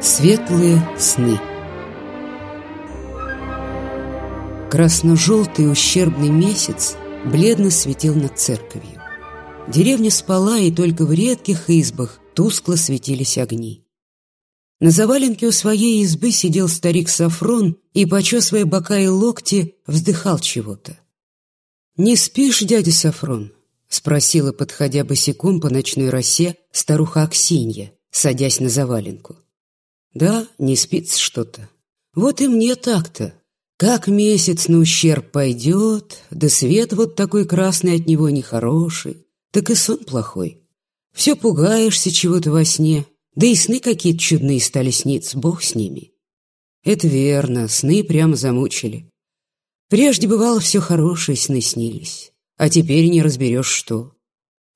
Светлые сны Красно-желтый ущербный месяц бледно светил над церковью. Деревня спала, и только в редких избах тускло светились огни. На заваленке у своей избы сидел старик Сафрон и, почесывая бока и локти, вздыхал чего-то. «Не спишь, дядя Сафрон?» — спросила, подходя босиком по ночной росе, старуха Аксинья, садясь на заваленку. «Да, не спится что-то. Вот и мне так-то. Как месяц на ущерб пойдет, да свет вот такой красный от него нехороший, так и сон плохой. Все пугаешься чего-то во сне, да и сны какие-то чудные стали сниться, бог с ними. Это верно, сны прямо замучили. Прежде бывало все хорошие сны снились, а теперь не разберешь что.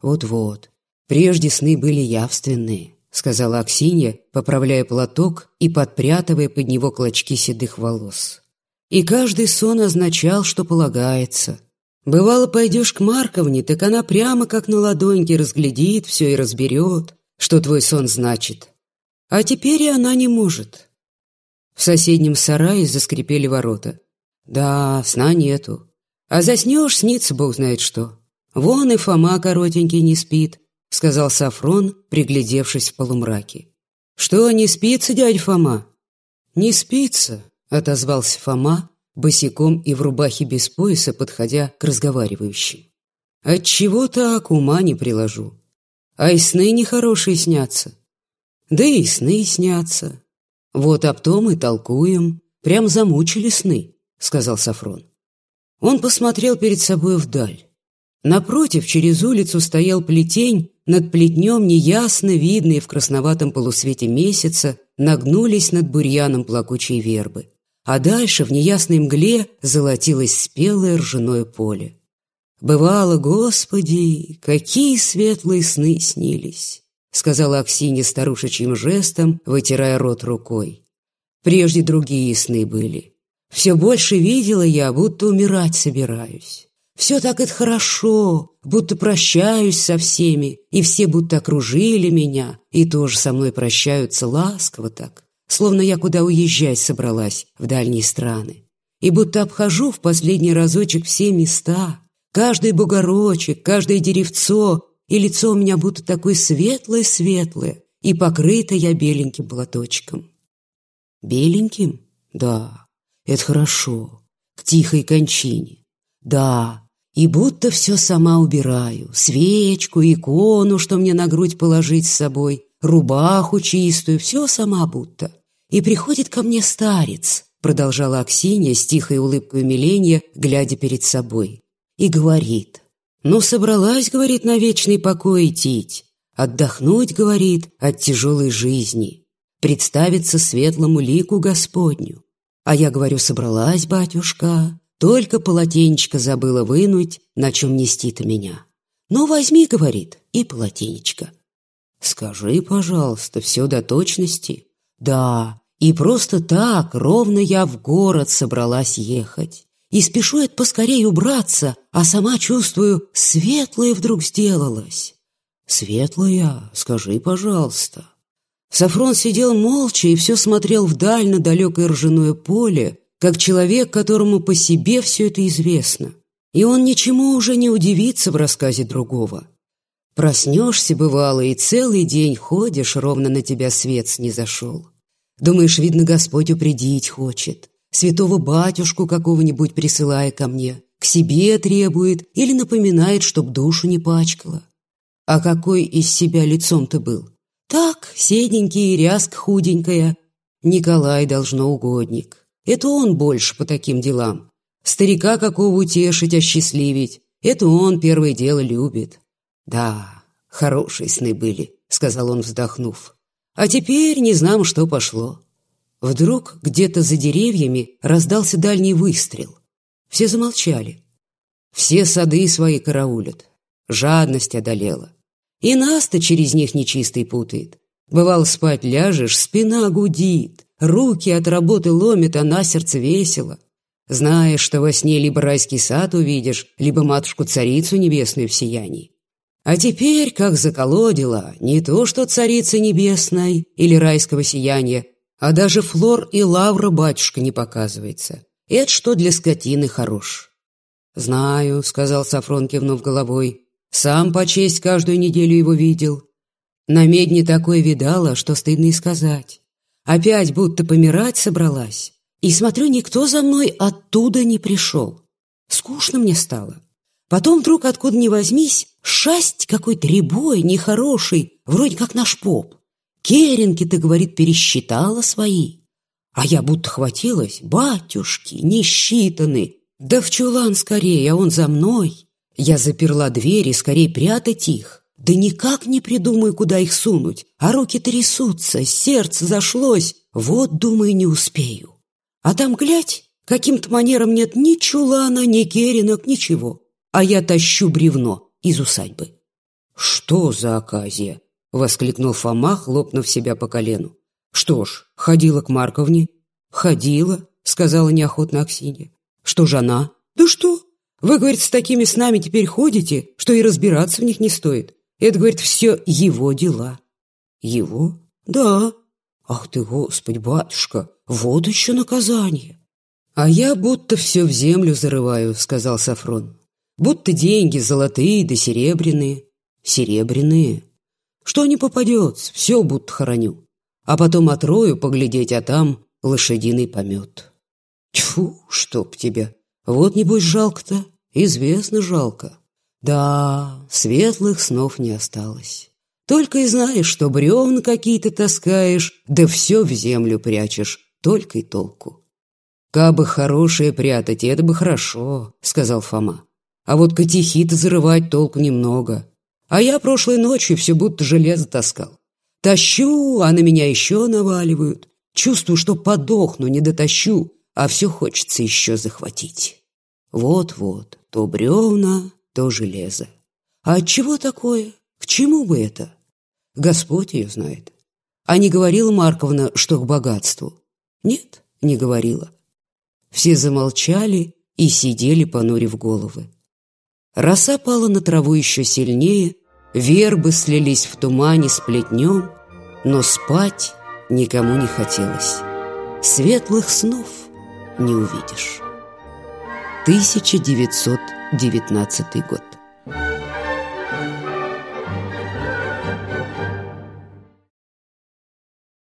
Вот-вот, прежде сны были явственные, сказала Аксинья, поправляя платок и подпрятывая под него клочки седых волос. И каждый сон означал, что полагается. Бывало, пойдешь к Марковне, так она прямо как на ладоньке разглядит все и разберет, что твой сон значит. А теперь и она не может. В соседнем сарае заскрипели ворота. Да, сна нету. А заснешь, снится бог знает что. Вон и Фома коротенький не спит, сказал Сафрон, приглядевшись в полумраке. Что, не спится, дядя Фома? Не спится, отозвался Фома, босиком и в рубахе без пояса, подходя к разговаривающим. Отчего так ума не приложу а и сны нехорошие снятся. Да и сны снятся. Вот об том и толкуем. Прям замучили сны, сказал Сафрон. Он посмотрел перед собой вдаль. Напротив, через улицу стоял плетень, над плетнем неясно видные в красноватом полусвете месяца нагнулись над бурьяном плакучей вербы. А дальше в неясной мгле золотилось спелое ржаное поле. «Бывало, Господи, какие светлые сны снились!» сказала Аксинья старушечьим жестом, вытирая рот рукой. Прежде другие сны были. Все больше видела я, будто умирать собираюсь. Все так это хорошо, будто прощаюсь со всеми, и все будто окружили меня, и тоже со мной прощаются ласково так, словно я куда уезжать собралась в дальние страны. И будто обхожу в последний разочек все места, Каждый бугорочек, каждое деревцо, и лицо у меня будто такое светлое-светлое, и покрыто я беленьким платочком. Беленьким? Да, это хорошо. К тихой кончине. Да, и будто все сама убираю. Свечку, икону, что мне на грудь положить с собой, рубаху чистую, все сама будто. И приходит ко мне старец, продолжала Аксинья с тихой улыбкой умиления, глядя перед собой и говорит. «Ну, собралась, — говорит, — на вечный покой идти, отдохнуть, — говорит, — от тяжелой жизни, представиться светлому лику Господню. А я говорю, собралась, батюшка, только полотенечко забыла вынуть, на чем нести-то меня. Ну, возьми, — говорит, — и полотенечко. Скажи, пожалуйста, все до точности. Да, и просто так, ровно я в город собралась ехать и спешу это поскорее убраться, а сама чувствую, светлое вдруг сделалось. Светлая, скажи, пожалуйста. Сафрон сидел молча и все смотрел вдаль на далекое ржаное поле, как человек, которому по себе все это известно. И он ничему уже не удивится в рассказе другого. Проснешься, бывало, и целый день ходишь, ровно на тебя свет снизошел. Думаешь, видно, Господь упредить хочет святого батюшку какого-нибудь присылая ко мне, к себе требует или напоминает, чтоб душу не пачкала. А какой из себя лицом-то был? Так, седенький, ряск худенькая. Николай должно угодник. Это он больше по таким делам. Старика какого утешить, осчастливить. Это он первое дело любит. Да, хорошие сны были, сказал он, вздохнув. А теперь не знам, что пошло. Вдруг где-то за деревьями раздался дальний выстрел. Все замолчали. Все сады свои караулят. Жадность одолела. И нас-то через них нечистый путает. Бывал, спать ляжешь, спина гудит, руки от работы ломит, а на сердце весело. Знаешь, что во сне либо райский сад увидишь, либо матушку-царицу небесную в сиянии. А теперь, как заколодила, не то что царицы небесной или райского сияния, А даже флор и лавра батюшка не показывается. Это что для скотины хорош. «Знаю», — сказал Сафрон, кивнув головой. «Сам по честь каждую неделю его видел. На медне такое видала, что стыдно и сказать. Опять будто помирать собралась. И смотрю, никто за мной оттуда не пришел. Скучно мне стало. Потом вдруг, откуда ни возьмись, шасть какой-то рябой, нехороший, вроде как наш поп. Керенки-то, говорит, пересчитала свои. А я будто хватилась, батюшки, не. Да в чулан скорее, а он за мной. Я заперла дверь и скорее прятать их. Да никак не придумаю, куда их сунуть. А руки трясутся, сердце зашлось. Вот, думаю, не успею. А там, глядь, каким-то манером нет ни чулана, ни керенок, ничего. А я тащу бревно из усадьбы. «Что за оказия?» — воскликнул Фома, хлопнув себя по колену. «Что ж, ходила к Марковне?» «Ходила», — сказала неохотно Аксинья. «Что же она?» «Да что? Вы, говорит, с такими с нами теперь ходите, что и разбираться в них не стоит. Это, говорит, все его дела». «Его?» «Да». «Ах ты, Господь, батюшка, вот еще наказание!» «А я будто все в землю зарываю», — сказал Сафрон. «Будто деньги золотые да серебряные». «Серебряные?» «Что не попадется, все будто хороню. А потом отрою поглядеть, а там лошадиный помет». «Тьфу, чтоб тебя! Вот, небось, жалко-то, известно жалко. Да, светлых снов не осталось. Только и знаешь, что бревна какие-то таскаешь, да все в землю прячешь, только и толку. «Кабы хорошее прятать, это бы хорошо», — сказал Фома. «А вот катехита зарывать толку немного. А я прошлой ночью все будто железо таскал. Тащу, а на меня еще наваливают. Чувствую, что подохну, не дотащу, а все хочется еще захватить. Вот-вот, то бревна, то железо. А от чего такое? К чему бы это? Господь ее знает. А не говорила Марковна, что к богатству? Нет, не говорила. Все замолчали и сидели, понурив головы. Роса пала на траву еще сильнее, вербы слились в тумане с плетнем, но спать никому не хотелось. Светлых снов не увидишь. 1919 год.